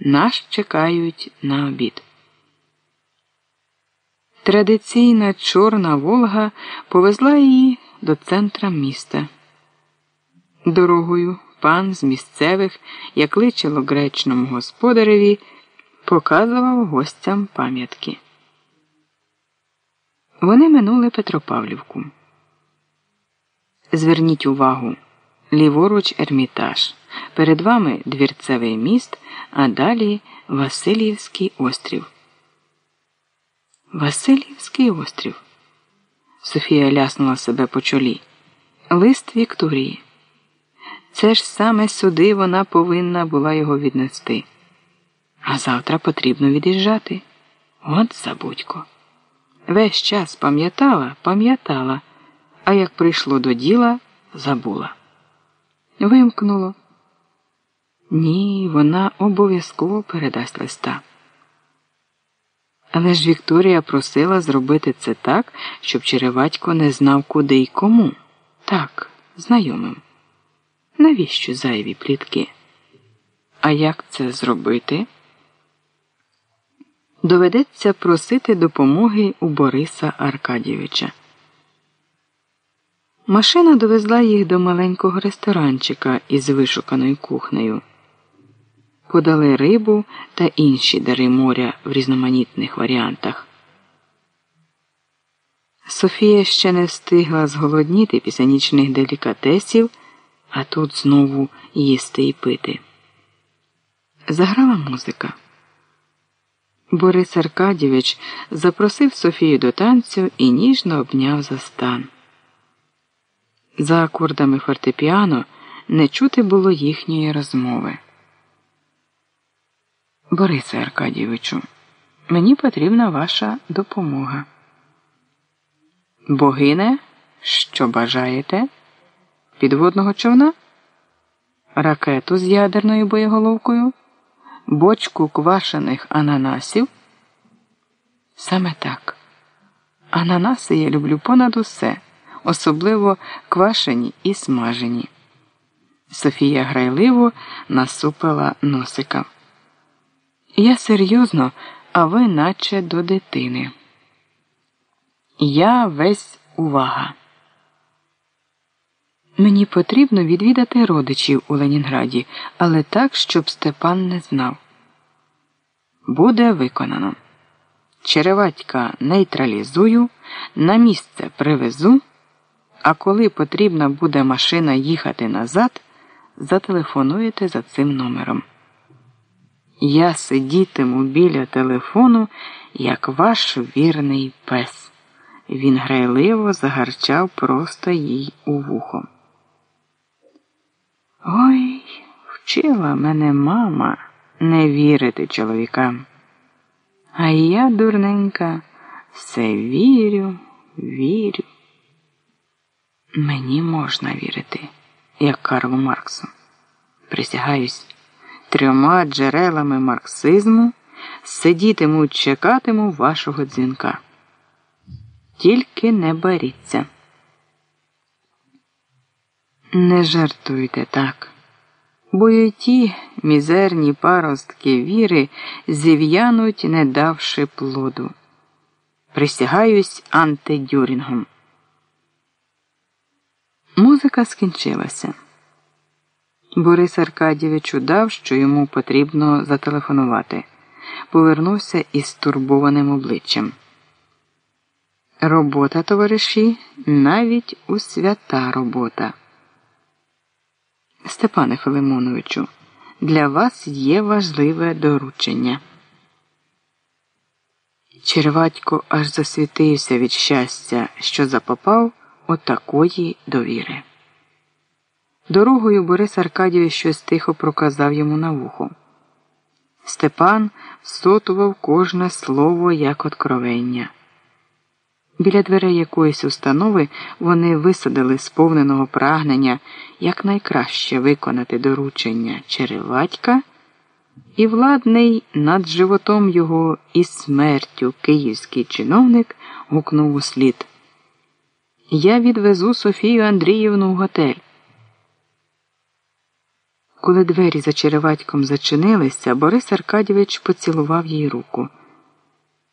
Нас чекають на обід. Традиційна чорна Волга повезла її до центра міста. Дорогою пан з місцевих, як личило гречному господареві, показував гостям пам'ятки. Вони минули Петропавлівку. Зверніть увагу, ліворуч Ермітаж. Перед вами двірцевий міст, а далі Васильівський острів. Васильівський острів. Софія ляснула себе по чолі. Лист Вікторії. Це ж саме сюди вона повинна була його віднести. А завтра потрібно від'їжджати. От забудько. Весь час пам'ятала, пам'ятала, а як прийшло до діла, забула. Вимкнуло. Ні, вона обов'язково передасть листа. Але ж Вікторія просила зробити це так, щоб Череватько не знав, куди й кому. Так, знайомим. Навіщо зайві плітки? А як це зробити? Доведеться просити допомоги у Бориса Аркадійовича. Машина довезла їх до маленького ресторанчика із вишуканою кухнею. Подали рибу та інші дари моря в різноманітних варіантах. Софія ще не встигла зголодніти після нічних делікатесів, а тут знову їсти і пити. Заграла музика. Борис Аркадійович запросив Софію до танцю і ніжно обняв за стан. За акордами фортепіано не чути було їхньої розмови. Борисе Аркадійовичу, мені потрібна ваша допомога. Богине, що бажаєте? Підводного човна? Ракету з ядерною боєголовкою? Бочку квашених ананасів? Саме так. Ананаси я люблю понад усе, особливо квашені і смажені. Софія грайливо насупила носика. Я серйозно, а ви наче до дитини. Я весь увага. Мені потрібно відвідати родичів у Ленінграді, але так, щоб Степан не знав. Буде виконано. Череватька нейтралізую, на місце привезу, а коли потрібна буде машина їхати назад, зателефонуєте за цим номером. Я сидітиму біля телефону, як ваш вірний пес. Він грайливо загарчав просто їй у вухо. Ой, вчила мене мама не вірити чоловікам. А я, дурненька, все вірю, вірю. Мені можна вірити, як Карлу Марксу. Присягаюсь трьома джерелами марксизму сидітиму, чекатиму вашого дзвінка. Тільки не боріться. Не жартуйте так, бо й ті мізерні паростки віри зів'януть, не давши плоду. Присягаюсь антидюрінгом. Музика скінчилася. Борис Аркадійович удав, що йому потрібно зателефонувати. Повернувся із стурбованим обличчям. Робота, товариші, навіть у свята робота. Степане Филимоновичу, для вас є важливе доручення. Черватько аж засвітився від щастя, що запопав отакої довіри. Дорогою Борис Аркадійович щось тихо проказав йому на вухо. Степан всотував кожне слово як откровення. Біля дверей якоїсь установи вони висадили сповненого прагнення якнайкраще виконати доручення Череватька, і владний над животом його і смертю київський чиновник гукнув услід. Я відвезу Софію Андріївну в готель. Коли двері за череватьком зачинилися, Борис Аркадійович поцілував їй руку.